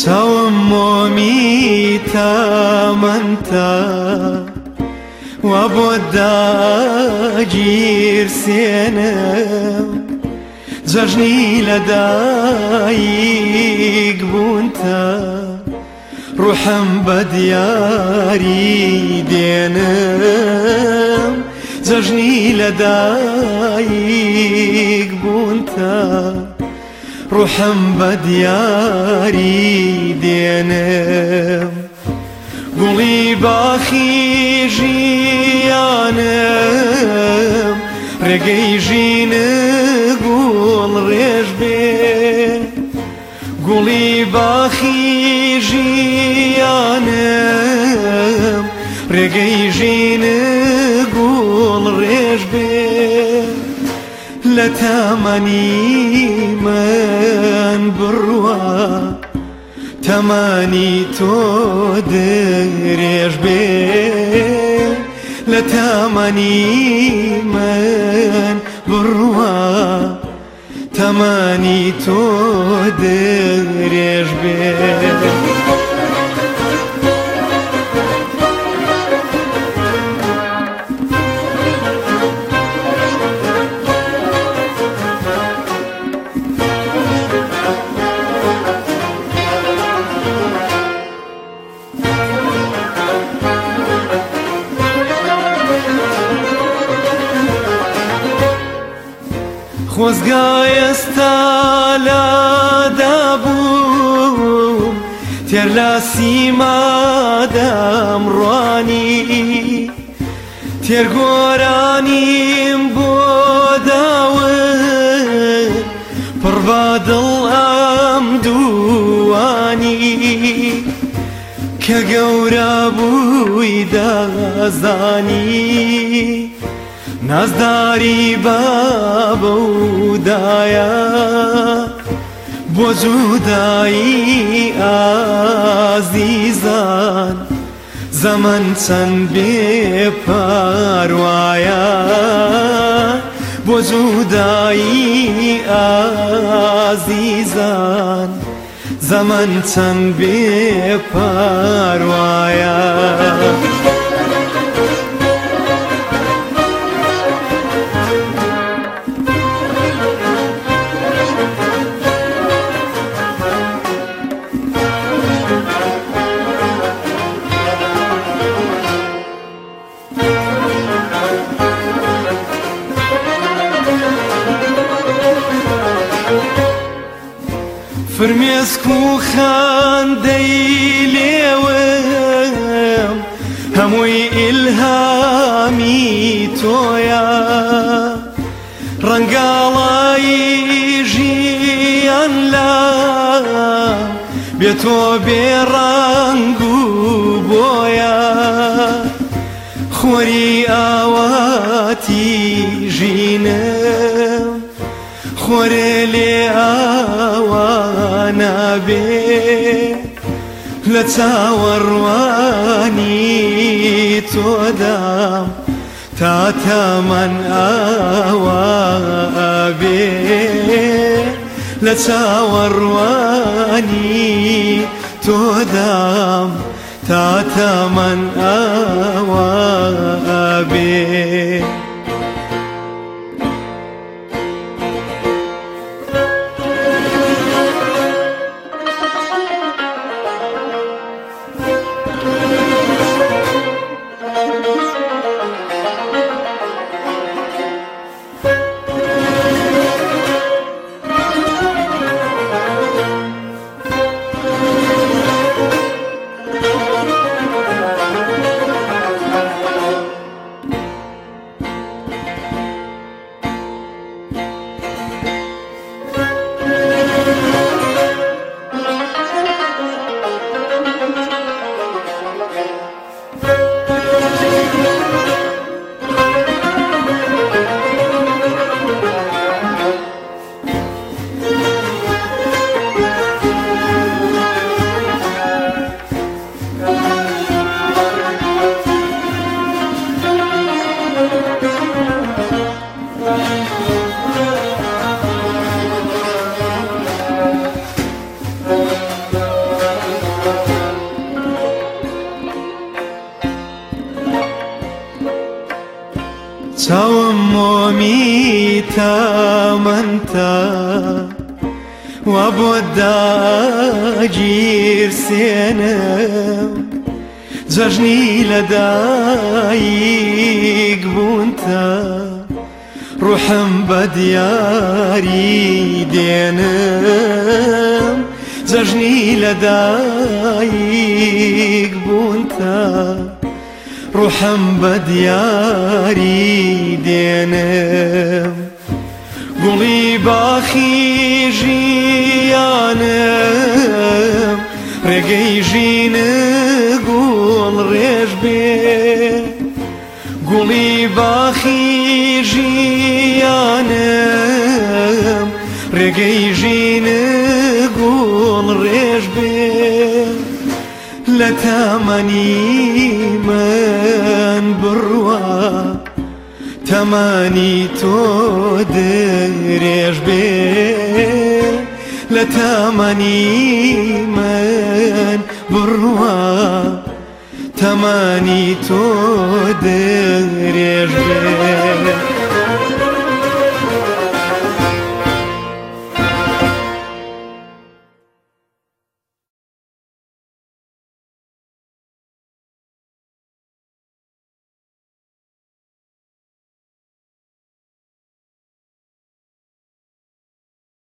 چاوم مۆمی تامەتا وا بۆ داگیر سێنم جەژنی لەدایک بوونتە ڕوحم بە دیاری دێنم جەژنی لەدایک بوونتە ڕوحم بە دیاری دێنم گوڵی باخی ژیانم ڕێگەی ژینە گوڵ ڕێژ بێ گوڵی باخی ژیانم ڕێگەی ژینە لە تامەنی من بڕوە. تەمانی تۆ درێژ بێ. لە تامەنی من بڕوە. تەمانی تۆ درێژ بێ. خۆزگای ئێستا لادابوو تێر لا سیمادەم ڕوانی. تێرگۆرانیم بۆ داون پڕبا دڵ ئەم دووانی. کە گەورە بووی دەزانی نازداری بابە و دایە بۆ جوودایی ئازیزان زەمن چەند بێ پاروایە بۆ جوودایی ئازیزان زەمن چەند بێ پاروایە فرمێسک و خاندەی لێوم هەمووی ئیلهامی تۆیە ڕنگاڵایی ژیان لا. بێ تۆ بێڕنگ و بۆیە خۆری ئاواتی ژینم خۆرێ لێ ئاوانابێ لە چاوەڕوانی تۆدام تا تەمەەن ئاوابێ لە چاوەڕوانی تۆدام تا تەمەەن تامنتا وابودا جير سينم زجني لدايق بونتا روحم بدياري دينم زجني لدايق بونتا روحم بدياري دينم گوڵی باخی ژیانم ڕێگەی ژینە گوڵ ڕێژ بێ. گوڵی باخی ژیانم ڕێگەی ژینە گوڵ ڕێژ بێ. لە تامەنی من بڕوە تەمانی تۆ درێژ بێ. لە تامانی من بڕوە. تەمانی تۆ درێژ بێ.